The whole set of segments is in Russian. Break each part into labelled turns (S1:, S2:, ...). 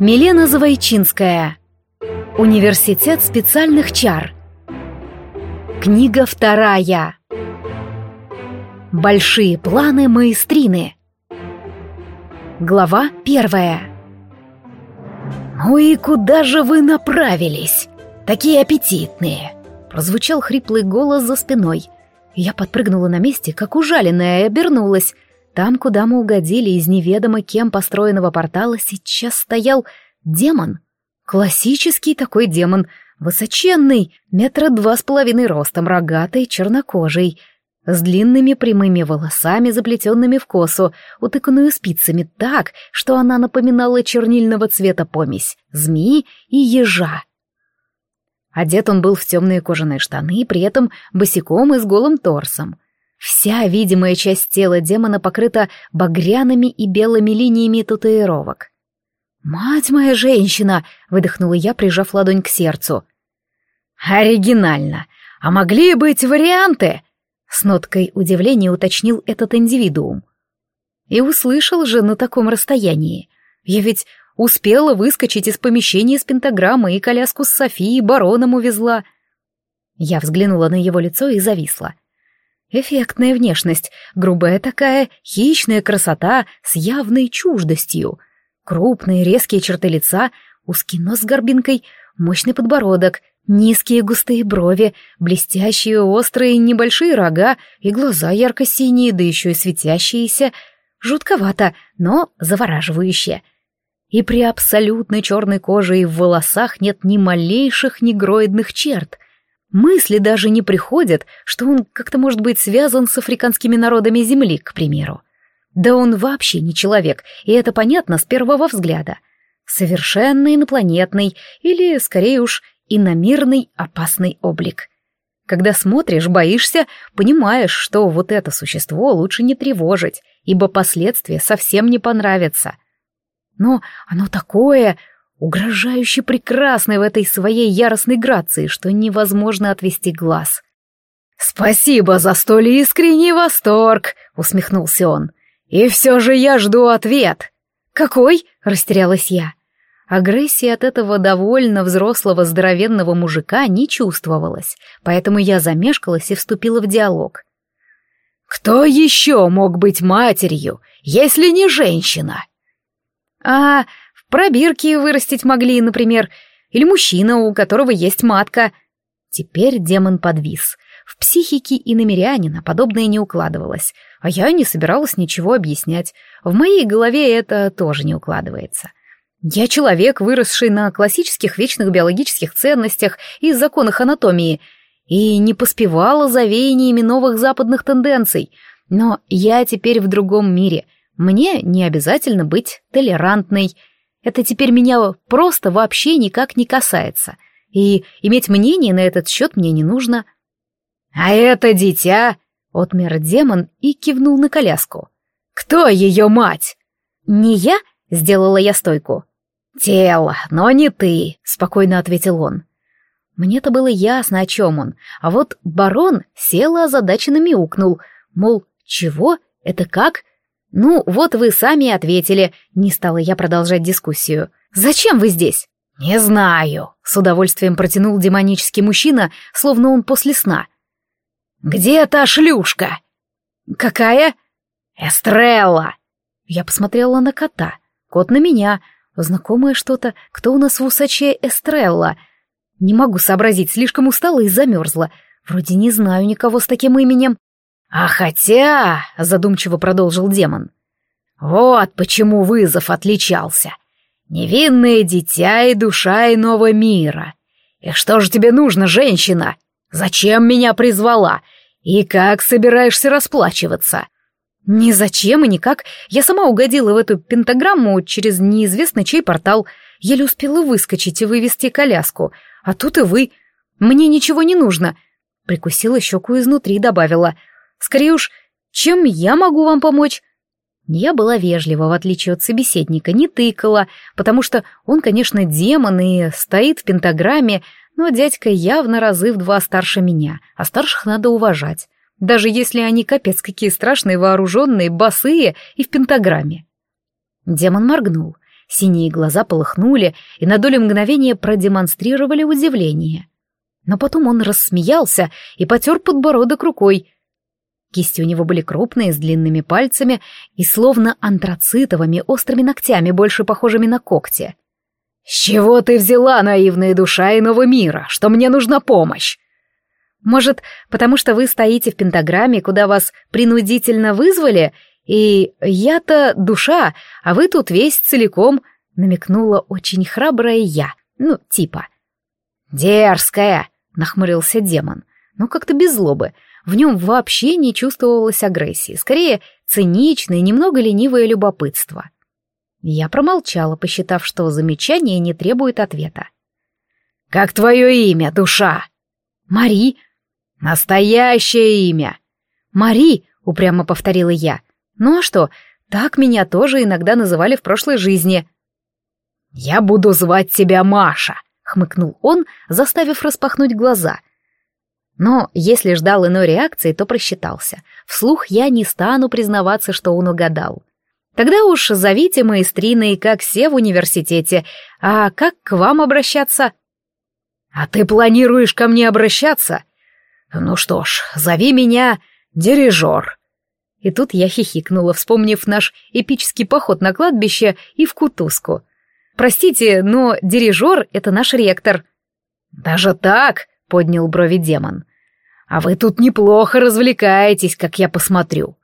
S1: Милена Завойчинская. Университет специальных чар. Книга вторая. Большие планы маэстрины. Глава первая. «Ну и куда же вы направились? Такие аппетитные!» Прозвучал хриплый голос за спиной. Я подпрыгнула на месте, как ужаленная, и обернулась — там, куда мы угодили из неведомо кем построенного портала, сейчас стоял демон. Классический такой демон, высоченный, метра два с половиной ростом, рогатый, чернокожий, с длинными прямыми волосами, заплетенными в косу, утыканную спицами так, что она напоминала чернильного цвета помесь, змеи и ежа. Одет он был в темные кожаные штаны, при этом босиком и с голым торсом. Вся видимая часть тела демона покрыта багряными и белыми линиями татуировок. «Мать моя женщина!» — выдохнула я, прижав ладонь к сердцу. «Оригинально! А могли быть варианты?» — с ноткой удивления уточнил этот индивидуум. И услышал же на таком расстоянии. Я ведь успела выскочить из помещения с пентаграммой и коляску с Софией бароном увезла. Я взглянула на его лицо и зависла. Эффектная внешность, грубая такая, хищная красота с явной чуждостью. Крупные резкие черты лица, узкий нос с горбинкой, мощный подбородок, низкие густые брови, блестящие острые небольшие рога и глаза ярко-синие, да еще и светящиеся. Жутковато, но завораживающе. И при абсолютно черной коже и в волосах нет ни малейших негроидных черт — Мысли даже не приходят, что он как-то может быть связан с африканскими народами Земли, к примеру. Да он вообще не человек, и это понятно с первого взгляда. Совершенно инопланетный, или, скорее уж, иномирный опасный облик. Когда смотришь, боишься, понимаешь, что вот это существо лучше не тревожить, ибо последствия совсем не понравятся. Но оно такое, угрожающе прекрасной в этой своей яростной грации, что невозможно отвести глаз. «Спасибо за столь искренний восторг!» — усмехнулся он. «И все же я жду ответ!» «Какой?» — растерялась я. Агрессии от этого довольно взрослого здоровенного мужика не чувствовалось, поэтому я замешкалась и вступила в диалог. «Кто еще мог быть матерью, если не женщина?» «А Пробирки вырастить могли, например, или мужчина, у которого есть матка. Теперь демон подвис. В психике и намерянина подобное не укладывалось, а я не собиралась ничего объяснять. В моей голове это тоже не укладывается. Я человек, выросший на классических вечных биологических ценностях и законах анатомии, и не поспевала за веяниями новых западных тенденций. Но я теперь в другом мире. Мне не обязательно быть толерантной, это теперь меня просто вообще никак не касается, и иметь мнение на этот счет мне не нужно. «А это дитя!» — отмер демон и кивнул на коляску. «Кто ее мать?» «Не я?» — сделала я стойку. «Тело, но не ты», — спокойно ответил он. Мне-то было ясно, о чем он, а вот барон сел озадаченно мяукнул, мол, чего? Это как? «Ну, вот вы сами ответили», — не стала я продолжать дискуссию. «Зачем вы здесь?» «Не знаю», — с удовольствием протянул демонический мужчина, словно он после сна. «Где та шлюшка?» «Какая?» «Эстрелла!» Я посмотрела на кота. Кот на меня. Знакомое что-то. Кто у нас в усаче Эстрелла? Не могу сообразить, слишком устала и замерзла. Вроде не знаю никого с таким именем. «А хотя...» — задумчиво продолжил демон. «Вот почему вызов отличался. Невинное дитя и душа иного мира. И что же тебе нужно, женщина? Зачем меня призвала? И как собираешься расплачиваться?» «Ни зачем и никак. Я сама угодила в эту пентаграмму через неизвестно чей портал. Еле успела выскочить и вывести коляску. А тут и вы. Мне ничего не нужно». Прикусила щеку изнутри и добавила — Скорее уж, чем я могу вам помочь? Я была вежлива, в отличие от собеседника, не тыкала, потому что он, конечно, демон и стоит в пентаграмме, но дядька явно разы в два старше меня, а старших надо уважать, даже если они капец какие страшные, вооруженные, босые и в пентаграмме. Демон моргнул. Синие глаза полыхнули и на долю мгновения продемонстрировали удивление. Но потом он рассмеялся и потер подбородок рукой. Кисти у него были крупные, с длинными пальцами и словно антрацитовыми острыми ногтями, больше похожими на когти. «С чего ты взяла, наивная душа иного мира, что мне нужна помощь?» «Может, потому что вы стоите в пентаграмме, куда вас принудительно вызвали, и я-то душа, а вы тут весь целиком, намекнула очень храбрая я. Ну, типа. Дерзкая, нахмурился демон. Но как-то без злобы. В нем вообще не чувствовалось агрессии. Скорее, циничное, немного ленивое любопытство. Я промолчала, посчитав, что замечание не требует ответа. «Как твое имя, душа?» «Мари». «Настоящее имя». «Мари», — упрямо повторила я. Ну а что, так меня тоже иногда называли в прошлой жизни. «Я буду звать тебя Маша», — хмыкнул он, заставив распахнуть глаза. Но если ждал иной реакции, то просчитался. Вслух я не стану признаваться, что он угадал. Тогда уж зовите маэстриной, как все в университете. А как к вам обращаться? А ты планируешь ко мне обращаться? Ну что ж, зови меня дирижер. И тут я хихикнула, вспомнив наш эпический поход на кладбище и в кутузку. «Простите, но дирижер — это наш ректор». «Даже так?» — поднял брови демон. «А вы тут неплохо развлекаетесь, как я посмотрю.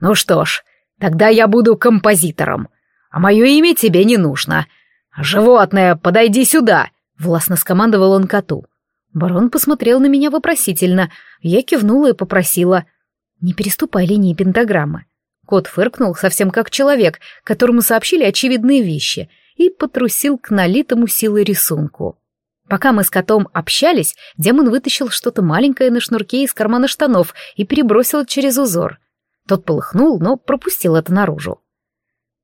S1: Ну что ж, тогда я буду композитором, а мое имя тебе не нужно. Животное, подойди сюда!» — властно скомандовал он коту. Барон посмотрел на меня вопросительно. Я кивнула и попросила. Не переступай линии пентаграммы. Кот фыркнул совсем как человек, которому сообщили очевидные вещи, и потрусил к налитому силой рисунку. Пока мы с котом общались, демон вытащил что-то маленькое на шнурке из кармана штанов и перебросил через узор. Тот полыхнул, но пропустил это наружу.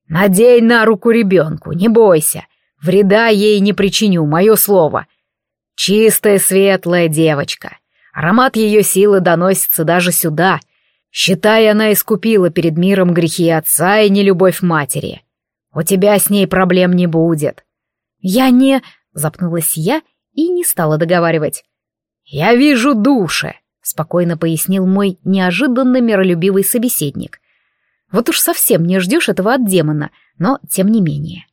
S1: «Надень на руку ребенку, не бойся. Вреда ей не причиню, мое слово. Чистая светлая девочка. Аромат ее силы доносится даже сюда, Считай, она искупила перед миром грехи отца и нелюбовь матери. У тебя с ней проблем не будет. Я не... Запнулась я и не стала договаривать. Я вижу души, спокойно пояснил мой неожиданно миролюбивый собеседник. Вот уж совсем не ждешь этого от демона, но тем не менее.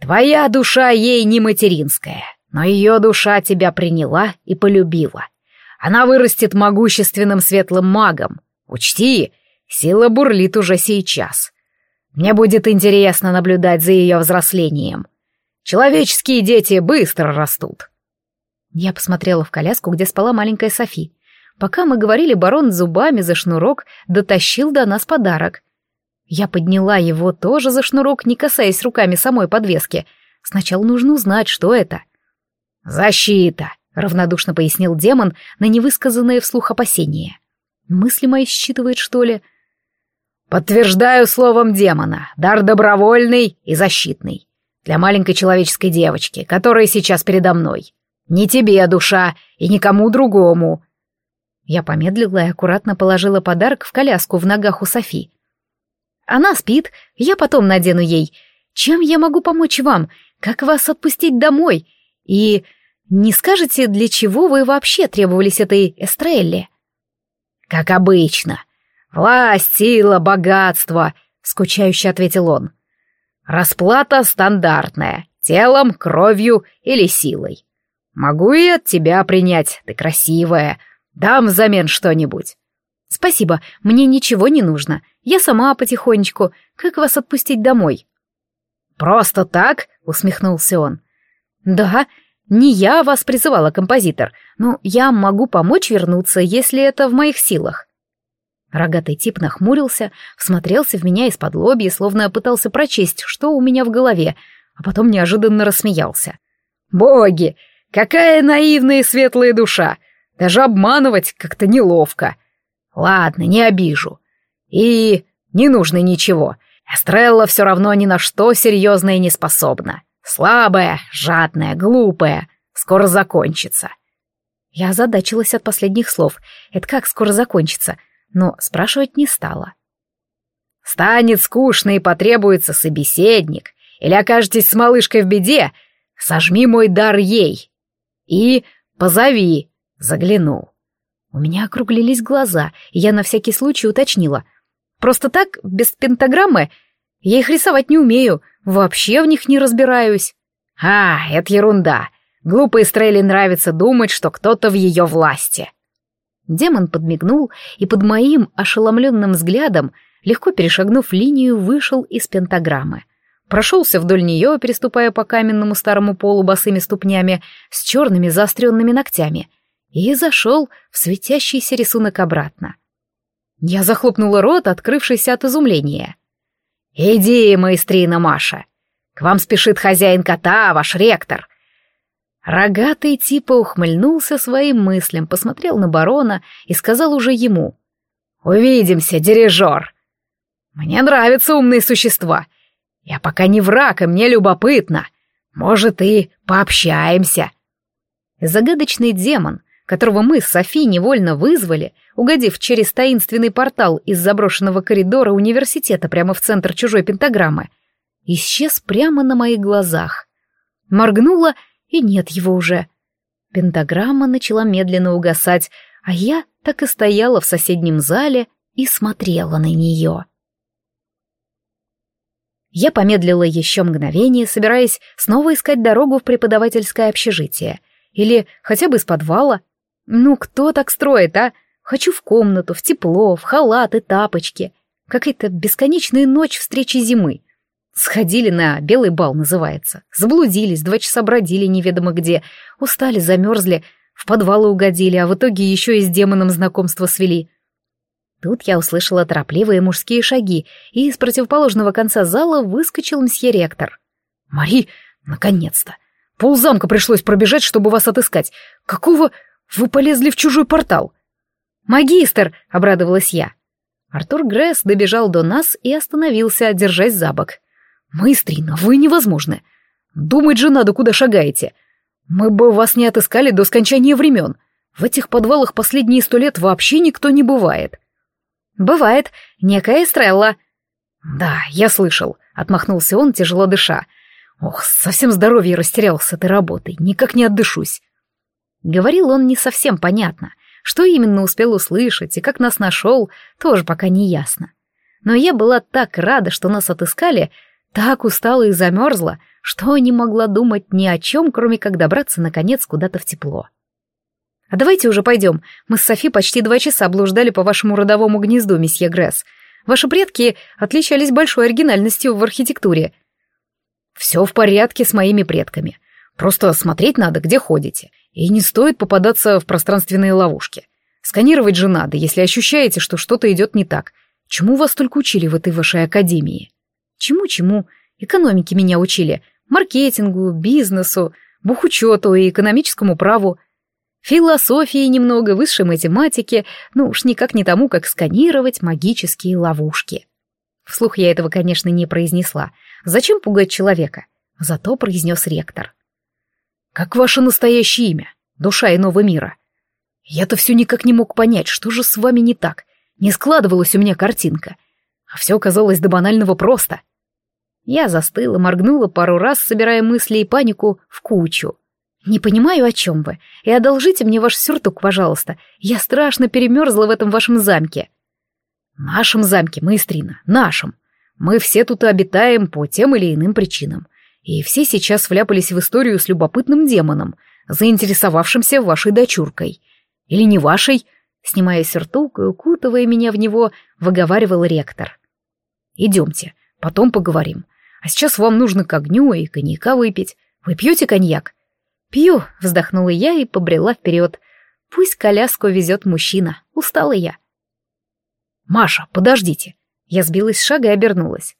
S1: Твоя душа ей не материнская, но ее душа тебя приняла и полюбила. Она вырастет могущественным светлым магом, Учти, сила бурлит уже сейчас. Мне будет интересно наблюдать за ее взрослением. Человеческие дети быстро растут. Я посмотрела в коляску, где спала маленькая Софи. Пока мы говорили, барон зубами за шнурок дотащил до нас подарок. Я подняла его тоже за шнурок, не касаясь руками самой подвески. Сначала нужно узнать, что это. «Защита», — равнодушно пояснил демон на невысказанное вслух опасение. Мысли мои считывает, что ли? Подтверждаю словом демона. Дар добровольный и защитный. Для маленькой человеческой девочки, которая сейчас передо мной. Не тебе, душа, и никому другому. Я помедлила и аккуратно положила подарок в коляску в ногах у Софи. Она спит, я потом надену ей. Чем я могу помочь вам? Как вас отпустить домой? И не скажете, для чего вы вообще требовались этой Эстрелле? «Как обычно. Власть, сила, богатство», — скучающе ответил он. «Расплата стандартная, телом, кровью или силой. Могу и от тебя принять, ты красивая. Дам взамен что-нибудь». «Спасибо, мне ничего не нужно. Я сама потихонечку. Как вас отпустить домой?» «Просто так?» — усмехнулся он. «Да, не я вас призывала, композитор, но я могу помочь вернуться, если это в моих силах. Рогатый тип нахмурился, всмотрелся в меня из-под лобья, словно пытался прочесть, что у меня в голове, а потом неожиданно рассмеялся. «Боги! Какая наивная и светлая душа! Даже обманывать как-то неловко. Ладно, не обижу. И не нужно ничего. Эстрелла все равно ни на что серьезное не способна. Слабая, жадная, глупая. Скоро закончится. Я озадачилась от последних слов. Это как скоро закончится? Но спрашивать не стала. Станет скучно и потребуется собеседник. или окажетесь с малышкой в беде, сожми мой дар ей. И позови, заглянул. У меня округлились глаза, и я на всякий случай уточнила. Просто так, без пентаграммы, я их рисовать не умею, вообще в них не разбираюсь. А, это ерунда. Глупой Стрелли нравится думать, что кто-то в ее власти. Демон подмигнул и под моим ошеломленным взглядом, легко перешагнув линию, вышел из пентаграммы. Прошелся вдоль нее, переступая по каменному старому полу босыми ступнями с черными заостренными ногтями, и зашел в светящийся рисунок обратно. Я захлопнула рот, открывшийся от изумления. «Иди, маэстрина Маша! К вам спешит хозяин кота, ваш ректор!» Рогатый типа ухмыльнулся своим мыслям, посмотрел на барона и сказал уже ему. «Увидимся, дирижер!» «Мне нравятся умные существа. Я пока не враг, и мне любопытно. Может, и пообщаемся». Загадочный демон, которого мы с Софи невольно вызвали, угодив через таинственный портал из заброшенного коридора университета прямо в центр чужой пентаграммы, исчез прямо на моих глазах. Моргнула — и нет его уже. Пентаграмма начала медленно угасать, а я так и стояла в соседнем зале и смотрела на нее. Я помедлила еще мгновение, собираясь снова искать дорогу в преподавательское общежитие. Или хотя бы из подвала. Ну, кто так строит, а? Хочу в комнату, в тепло, в халат и тапочки. Какая-то бесконечная ночь встречи зимы. Сходили на белый бал, называется. Заблудились, два часа бродили неведомо где. Устали, замерзли, в подвалы угодили, а в итоге еще и с демоном знакомство свели. Тут я услышала торопливые мужские шаги, и из противоположного конца зала выскочил мсье ректор. «Мари, наконец-то! Ползамка пришлось пробежать, чтобы вас отыскать. Какого вы полезли в чужой портал?» «Магистр!» — обрадовалась я. Артур Гресс добежал до нас и остановился, держась за бок. «Маэстрина, вы невозможны. Думать же надо, куда шагаете. Мы бы вас не отыскали до скончания времен. В этих подвалах последние сто лет вообще никто не бывает». «Бывает. Некая Эстрелла». «Да, я слышал», — отмахнулся он, тяжело дыша. «Ох, совсем здоровье растерял с этой работой, никак не отдышусь». Говорил он не совсем понятно. Что именно успел услышать и как нас нашел, тоже пока не ясно. Но я была так рада, что нас отыскали, так устала и замерзла, что не могла думать ни о чем, кроме как добраться, наконец, куда-то в тепло. «А давайте уже пойдем. Мы с Софи почти два часа блуждали по вашему родовому гнезду, месье Гресс. Ваши предки отличались большой оригинальностью в архитектуре». «Все в порядке с моими предками. Просто смотреть надо, где ходите. И не стоит попадаться в пространственные ловушки. Сканировать же надо, если ощущаете, что что-то идет не так. Чему вас только учили в этой вашей академии?» Чему-чему? Экономики меня учили. Маркетингу, бизнесу, бухучету и экономическому праву. Философии немного, высшей математики, ну уж никак не тому, как сканировать магические ловушки. Вслух я этого, конечно, не произнесла. Зачем пугать человека? Зато произнес ректор. «Как ваше настоящее имя? Душа иного мира?» Я-то все никак не мог понять, что же с вами не так. Не складывалась у меня картинка. А все казалось до банального просто. Я застыла, моргнула пару раз, собирая мысли и панику в кучу. «Не понимаю, о чем вы. И одолжите мне ваш сюртук, пожалуйста. Я страшно перемерзла в этом вашем замке». «Нашем замке, маэстрина, нашем. Мы все тут обитаем по тем или иным причинам. И все сейчас вляпались в историю с любопытным демоном, заинтересовавшимся вашей дочуркой. Или не вашей?» Снимая сюртук и укутывая меня в него, выговаривал ректор. «Идемте, потом поговорим. А сейчас вам нужно к огню и коньяка выпить. Вы пьете коньяк?» «Пью», — вздохнула я и побрела вперед. «Пусть коляску везет мужчина. Устала я». «Маша, подождите». Я сбилась с шага и обернулась.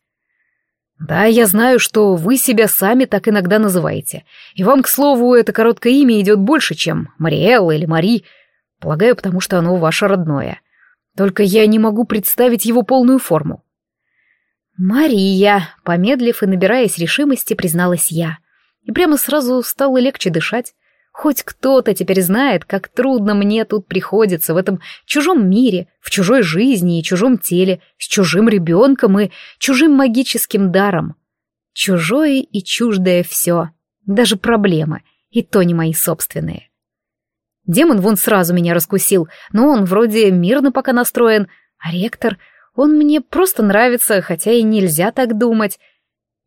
S1: «Да, я знаю, что вы себя сами так иногда называете. И вам, к слову, это короткое имя идет больше, чем Мариэлла или Мари. Полагаю, потому что оно ваше родное. Только я не могу представить его полную форму. «Мария», — помедлив и набираясь решимости, призналась я. И прямо сразу стало легче дышать. Хоть кто-то теперь знает, как трудно мне тут приходится в этом чужом мире, в чужой жизни и чужом теле, с чужим ребенком и чужим магическим даром. Чужое и чуждое все. Даже проблемы. И то не мои собственные. Демон вон сразу меня раскусил, но он вроде мирно пока настроен, а ректор, он мне просто нравится, хотя и нельзя так думать.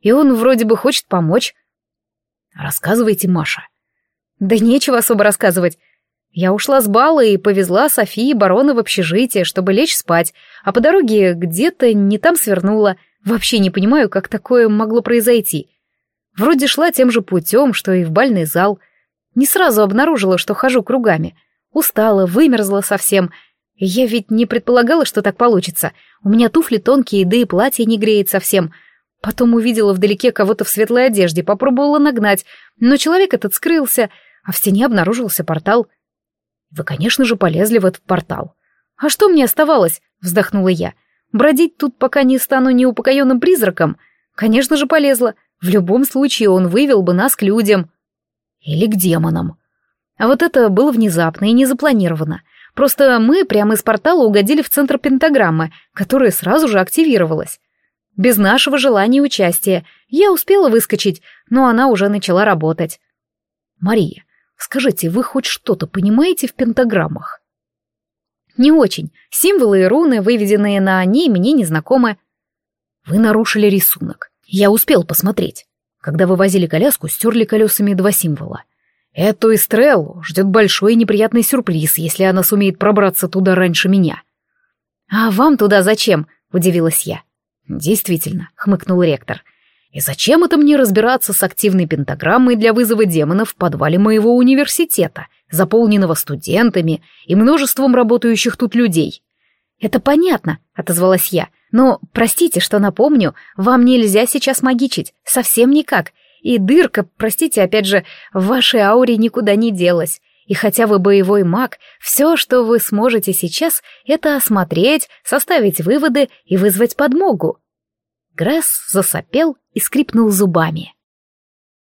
S1: И он вроде бы хочет помочь. Рассказывайте, Маша. Да нечего особо рассказывать. Я ушла с бала и повезла Софии барона в общежитие, чтобы лечь спать, а по дороге где-то не там свернула. Вообще не понимаю, как такое могло произойти. Вроде шла тем же путем, что и в бальный зал. Не сразу обнаружила, что хожу кругами. Устала, вымерзла совсем. Я ведь не предполагала, что так получится. У меня туфли тонкие, да и платье не греет совсем. Потом увидела вдалеке кого-то в светлой одежде, попробовала нагнать, но человек этот скрылся, а в стене обнаружился портал — вы, конечно же, полезли в этот портал. А что мне оставалось? Вздохнула я. Бродить тут пока не стану неупокоенным призраком. Конечно же, полезла. В любом случае он вывел бы нас к людям. Или к демонам. А вот это было внезапно и не запланировано. Просто мы прямо из портала угодили в центр пентаграммы, которая сразу же активировалась. Без нашего желания и участия. Я успела выскочить, но она уже начала работать. «Мария, Скажите, вы хоть что-то понимаете в пентаграммах? Не очень. Символы и руны, выведенные на ней, мне не знакомы. Вы нарушили рисунок. Я успел посмотреть. Когда вывозили коляску, стерли колесами два символа. Эту Эстреллу ждет большой и неприятный сюрприз, если она сумеет пробраться туда раньше меня. «А вам туда зачем?» — удивилась я. «Действительно», — хмыкнул ректор, — и зачем это мне разбираться с активной пентаграммой для вызова демонов в подвале моего университета, заполненного студентами и множеством работающих тут людей? Это понятно, отозвалась я. Но, простите, что напомню, вам нельзя сейчас магичить, совсем никак. И дырка, простите, опять же, в вашей ауре никуда не делась. И хотя вы боевой маг, все, что вы сможете сейчас, это осмотреть, составить выводы и вызвать подмогу. Гресс засопел и скрипнул зубами.